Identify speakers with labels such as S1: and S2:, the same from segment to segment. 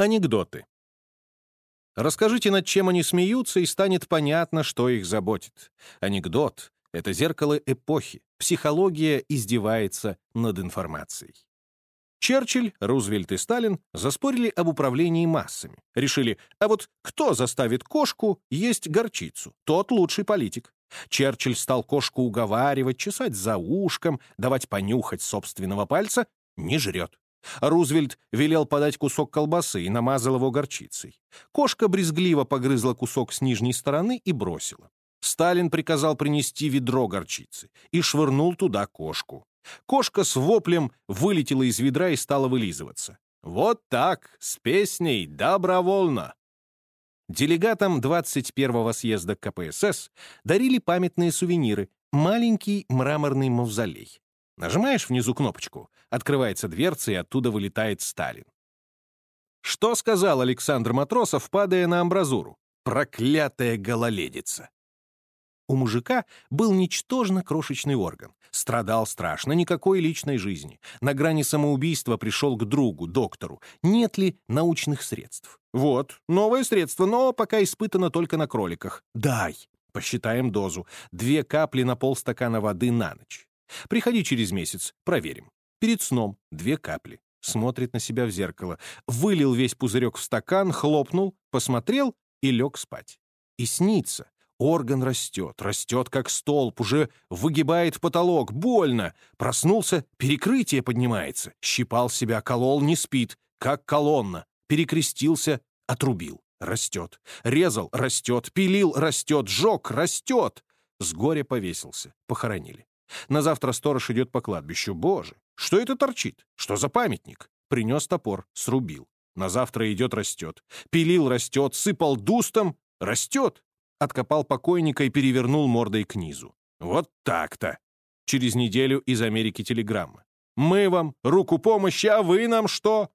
S1: Анекдоты. Расскажите, над чем они смеются, и станет понятно, что их заботит. Анекдот — это зеркало эпохи. Психология издевается над информацией. Черчилль, Рузвельт и Сталин заспорили об управлении массами. Решили, а вот кто заставит кошку есть горчицу? Тот лучший политик. Черчилль стал кошку уговаривать, чесать за ушком, давать понюхать собственного пальца — не жрет. Рузвельт велел подать кусок колбасы и намазал его горчицей. Кошка брезгливо погрызла кусок с нижней стороны и бросила. Сталин приказал принести ведро горчицы и швырнул туда кошку. Кошка с воплем вылетела из ведра и стала вылизываться. Вот так, с песней «Добровольно». Делегатам 21-го съезда КПСС дарили памятные сувениры, маленький мраморный мавзолей. Нажимаешь внизу кнопочку, открывается дверца, и оттуда вылетает Сталин. Что сказал Александр Матросов, падая на амбразуру? Проклятая гололедица! У мужика был ничтожно крошечный орган. Страдал страшно, никакой личной жизни. На грани самоубийства пришел к другу, доктору. Нет ли научных средств? Вот, новое средство, но пока испытано только на кроликах. Дай. Посчитаем дозу. Две капли на полстакана воды на ночь. Приходи через месяц, проверим. Перед сном две капли. Смотрит на себя в зеркало. Вылил весь пузырек в стакан, хлопнул, посмотрел и лег спать. И снится. Орган растет, растет как столб, уже выгибает потолок, больно. Проснулся, перекрытие поднимается. Щипал себя, колол, не спит, как колонна. Перекрестился, отрубил. Растет. Резал, растет. Пилил, растет. Жег, растет. С горя повесился. Похоронили. На завтра сторож идет по кладбищу. Боже, что это торчит? Что за памятник? Принес топор, срубил. На завтра идет, растет. Пилил, растет, сыпал дустом, растет. Откопал покойника и перевернул мордой к низу. Вот так-то. Через неделю из Америки телеграмма. «Мы вам руку помощи, а вы нам что?»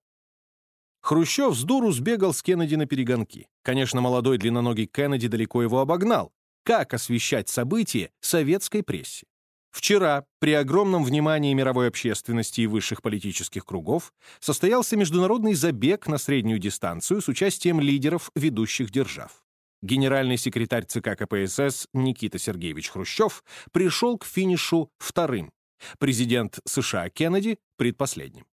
S1: Хрущев с дуру сбегал с Кеннеди на перегонки. Конечно, молодой длинноногий Кеннеди далеко его обогнал. Как освещать события советской прессе? Вчера, при огромном внимании мировой общественности и высших политических кругов, состоялся международный забег на среднюю дистанцию с участием лидеров ведущих держав. Генеральный секретарь ЦК КПСС Никита Сергеевич Хрущев пришел к финишу вторым, президент США Кеннеди — предпоследним.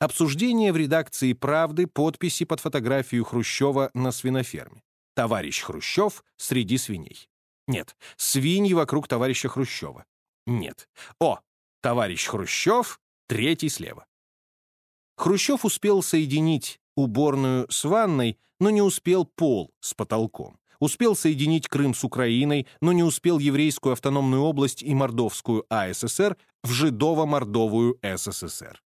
S1: Обсуждение в редакции «Правды» подписи под фотографию Хрущева на свиноферме. Товарищ Хрущев среди свиней. Нет. Свиньи вокруг товарища Хрущева. Нет. О, товарищ Хрущев, третий слева. Хрущев успел соединить уборную с ванной, но не успел пол с потолком. Успел соединить Крым с Украиной, но не успел еврейскую автономную область и Мордовскую АССР в Жидово-Мордовую СССР.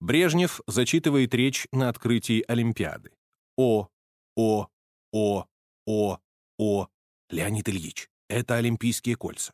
S1: Брежнев зачитывает речь на открытии Олимпиады. О, О, О, О, О, Леонид Ильич, это Олимпийские кольца.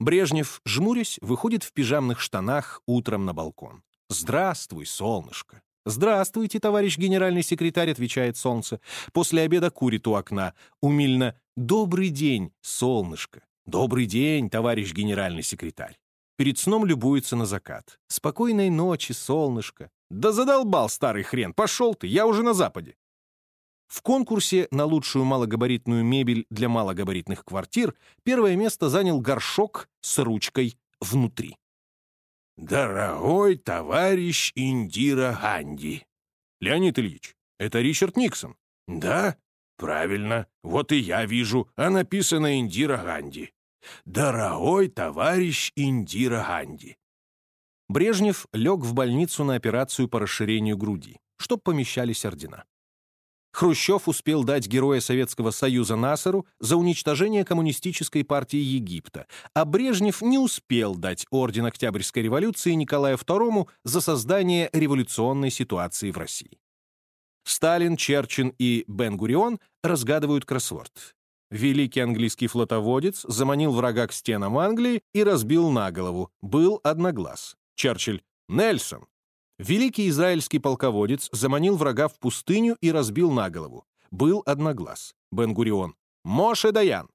S1: Брежнев, жмурясь, выходит в пижамных штанах утром на балкон. «Здравствуй, солнышко!» «Здравствуйте, товарищ генеральный секретарь», — отвечает солнце. После обеда курит у окна. Умильно «Добрый день, солнышко!» «Добрый день, товарищ генеральный секретарь!» Перед сном любуется на закат. «Спокойной ночи, солнышко!» «Да задолбал старый хрен! Пошел ты! Я уже на западе!» В конкурсе на лучшую малогабаритную мебель для малогабаритных квартир первое место занял горшок с ручкой внутри. «Дорогой товарищ Индира Ганди!» «Леонид Ильич, это Ричард Никсон». «Да, правильно, вот и я вижу, а написано Индира Ганди». «Дорогой товарищ Индира Ганди». Брежнев лег в больницу на операцию по расширению груди, чтоб помещались ордена. Хрущев успел дать Героя Советского Союза Насару за уничтожение коммунистической партии Египта, а Брежнев не успел дать орден Октябрьской революции Николаю II за создание революционной ситуации в России. Сталин, Черчин и Бен-Гурион разгадывают кроссворд. Великий английский флотоводец заманил врага к стенам Англии и разбил на голову. Был одноглаз. Черчилль. Нельсон. Великий израильский полководец заманил врага в пустыню и разбил на голову. Был одноглаз. Бен-Гурион. Моше Даян.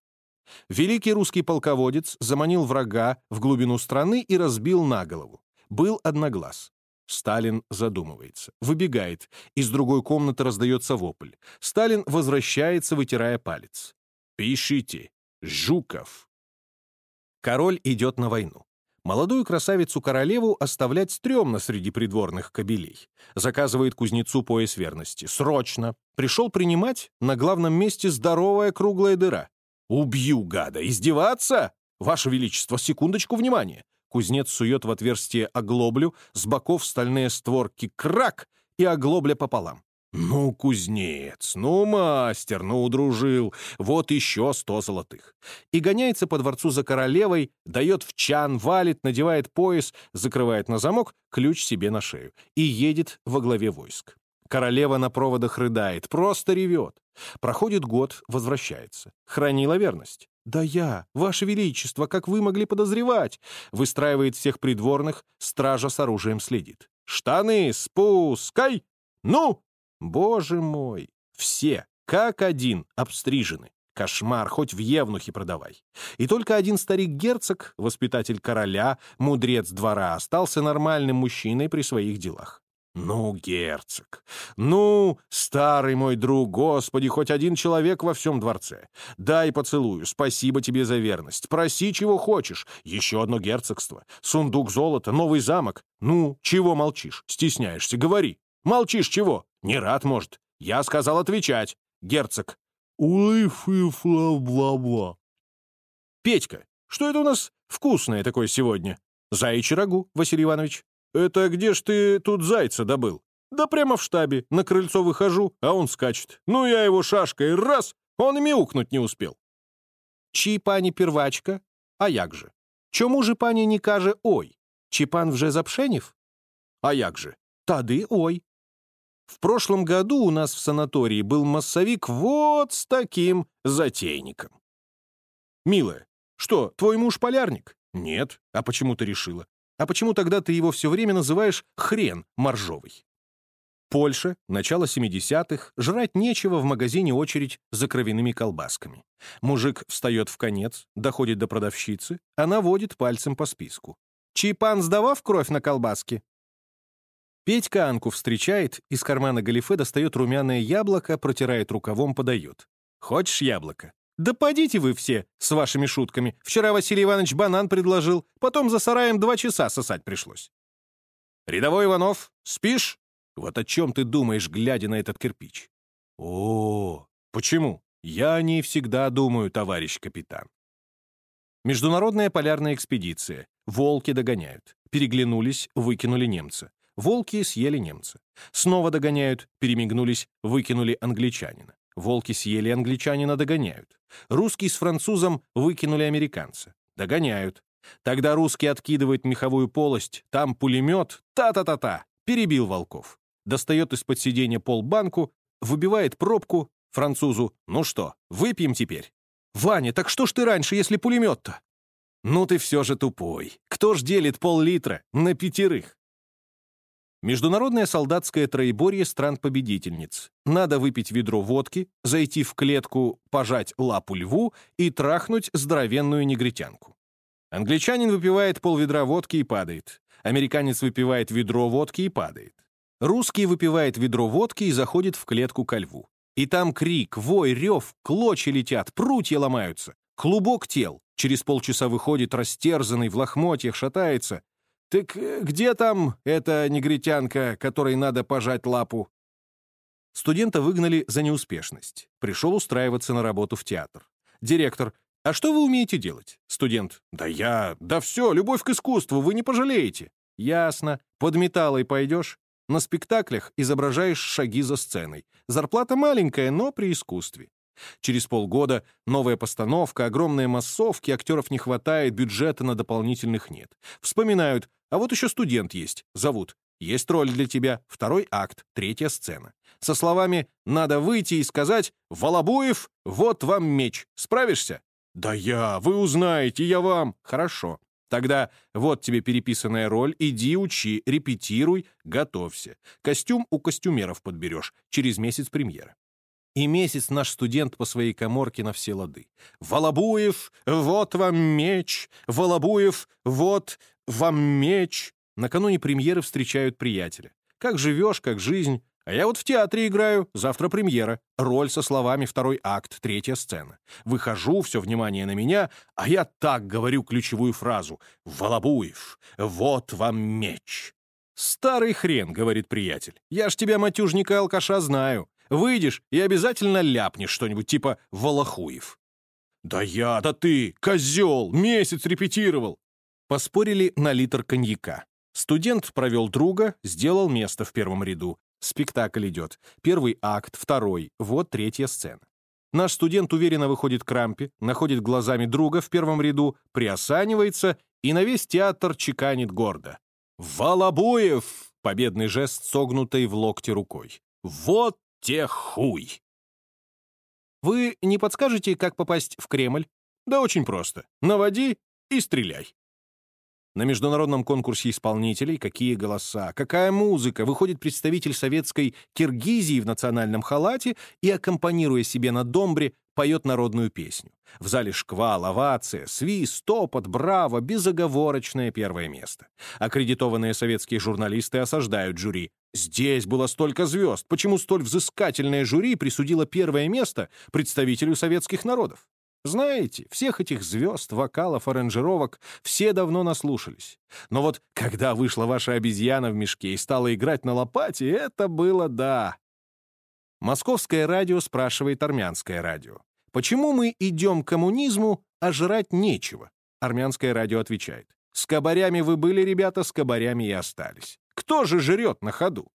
S1: Великий русский полководец заманил врага в глубину страны и разбил на голову. Был одноглаз. Сталин задумывается, выбегает. Из другой комнаты раздается вопль. Сталин возвращается, вытирая палец. «Пишите. Жуков». Король идет на войну. Молодую красавицу-королеву оставлять стрёмно среди придворных кобелей. Заказывает кузнецу пояс верности. Срочно. Пришел принимать, на главном месте здоровая круглая дыра. «Убью, гада! Издеваться? Ваше Величество, секундочку внимания!» Кузнец сует в отверстие оглоблю, с боков стальные створки крак и оглобля пополам. «Ну, кузнец, ну, мастер, ну, удружил, вот еще сто золотых». И гоняется по дворцу за королевой, дает в чан, валит, надевает пояс, закрывает на замок, ключ себе на шею и едет во главе войск. Королева на проводах рыдает, просто ревет. Проходит год, возвращается. Хранила верность. «Да я, ваше величество, как вы могли подозревать?» Выстраивает всех придворных, стража с оружием следит. «Штаны спускай! Ну!» Боже мой! Все, как один, обстрижены. Кошмар, хоть в евнухе продавай. И только один старик-герцог, воспитатель короля, мудрец двора, остался нормальным мужчиной при своих делах. Ну, герцог, ну, старый мой друг, господи, хоть один человек во всем дворце. Дай поцелую, спасибо тебе за верность. Проси, чего хочешь. Еще одно герцогство, сундук золота, новый замок. Ну, чего молчишь, стесняешься, говори. Молчишь чего? Не рад, может. Я сказал отвечать. Герцог. Уй-фы-фла-бла-бла. Петька, что это у нас вкусное такое сегодня? Заячий рагу, Василий Иванович. Это где ж ты тут зайца добыл? Да прямо в штабе. На крыльцо выхожу, а он скачет. Ну, я его шашкой раз, он и мяукнуть не успел. Чи пані первачка? А як же? Чому же пані не каже ой? Чи пан вже запшенів? А як же? Тады ой. В прошлом году у нас в санатории был массовик вот с таким затейником. Милая, что, твой муж полярник? Нет. А почему ты решила? А почему тогда ты его все время называешь хрен моржовый? Польша, начало 70-х, жрать нечего, в магазине очередь за кровяными колбасками. Мужик встает в конец, доходит до продавщицы, она водит пальцем по списку. «Чайпан сдавав кровь на колбаске?» Петька Анку встречает, из кармана галифе достает румяное яблоко, протирает рукавом, подает. «Хочешь яблоко?» «Да подите вы все с вашими шутками. Вчера Василий Иванович банан предложил, потом за сараем два часа сосать пришлось». «Рядовой Иванов, спишь?» «Вот о чем ты думаешь, глядя на этот кирпич?» «О, почему? Я о ней всегда думаю, товарищ капитан». Международная полярная экспедиция. Волки догоняют. Переглянулись, выкинули немца. Волки съели немца. Снова догоняют, перемигнулись, выкинули англичанина. Волки съели англичанина, догоняют. Русский с французом выкинули американца. Догоняют. Тогда русский откидывает меховую полость, там пулемет, та-та-та-та, перебил волков. Достает из-под сиденья полбанку, выбивает пробку, французу «Ну что, выпьем теперь?» «Ваня, так что ж ты раньше, если пулемет-то?» «Ну ты все же тупой. Кто ж делит пол-литра на пятерых?» Международное солдатское троеборье стран-победительниц. Надо выпить ведро водки, зайти в клетку, пожать лапу льву и трахнуть здоровенную негритянку. Англичанин выпивает полведра водки и падает. Американец выпивает ведро водки и падает. Русский выпивает ведро водки и заходит в клетку ко льву. И там крик, вой, рев, клочья летят, прутья ломаются. Клубок тел. Через полчаса выходит растерзанный, в лохмотьях, шатается. «Так э, где там эта негритянка, которой надо пожать лапу?» Студента выгнали за неуспешность. Пришел устраиваться на работу в театр. Директор, «А что вы умеете делать?» Студент, «Да я... Да все, любовь к искусству, вы не пожалеете». «Ясно. Под металлой пойдешь?» На спектаклях изображаешь шаги за сценой. Зарплата маленькая, но при искусстве. Через полгода новая постановка, огромные массовки, актеров не хватает, бюджета на дополнительных нет. Вспоминают, а вот еще студент есть, зовут. Есть роль для тебя, второй акт, третья сцена. Со словами «надо выйти и сказать «Волобуев, вот вам меч». Справишься?» «Да я, вы узнаете, я вам». «Хорошо. Тогда вот тебе переписанная роль, иди учи, репетируй, готовься. Костюм у костюмеров подберешь, через месяц премьера. И месяц наш студент по своей коморке на все лады. «Волобуев, вот вам меч! Волобуев, вот вам меч!» Накануне премьеры встречают приятеля. Как живешь, как жизнь. А я вот в театре играю, завтра премьера. Роль со словами второй акт, третья сцена. Выхожу, все внимание на меня, а я так говорю ключевую фразу. «Волобуев, вот вам меч». «Старый хрен», — говорит приятель. «Я ж тебя, матюжника алкаша, знаю. Выйдешь и обязательно ляпнешь что-нибудь типа «Волохуев». «Да я, да ты, козел, месяц репетировал!» Поспорили на литр коньяка. Студент провел друга, сделал место в первом ряду. Спектакль идет. Первый акт, второй, вот третья сцена. Наш студент уверенно выходит к рампе, находит глазами друга в первом ряду, приосанивается и на весь театр чеканит гордо. «Волобуев!» — победный жест, согнутой в локте рукой. «Вот те хуй!» Вы не подскажете, как попасть в Кремль? Да очень просто. Наводи и стреляй. На международном конкурсе исполнителей какие голоса, какая музыка, выходит представитель советской Киргизии в национальном халате и, аккомпанируя себе на домбре, поет народную песню. В зале шквал, овация, свист, топот, браво, безоговорочное первое место. Аккредитованные советские журналисты осаждают жюри. Здесь было столько звезд. Почему столь взыскательное жюри присудило первое место представителю советских народов? Знаете, всех этих звезд, вокалов, аранжировок все давно наслушались. Но вот когда вышла ваша обезьяна в мешке и стала играть на лопате, это было да. Московское радио спрашивает армянское радио. Почему мы идем к коммунизму, а жрать нечего? Армянское радио отвечает. С кабарями вы были, ребята, с кабарями и остались. Кто же жрет на ходу?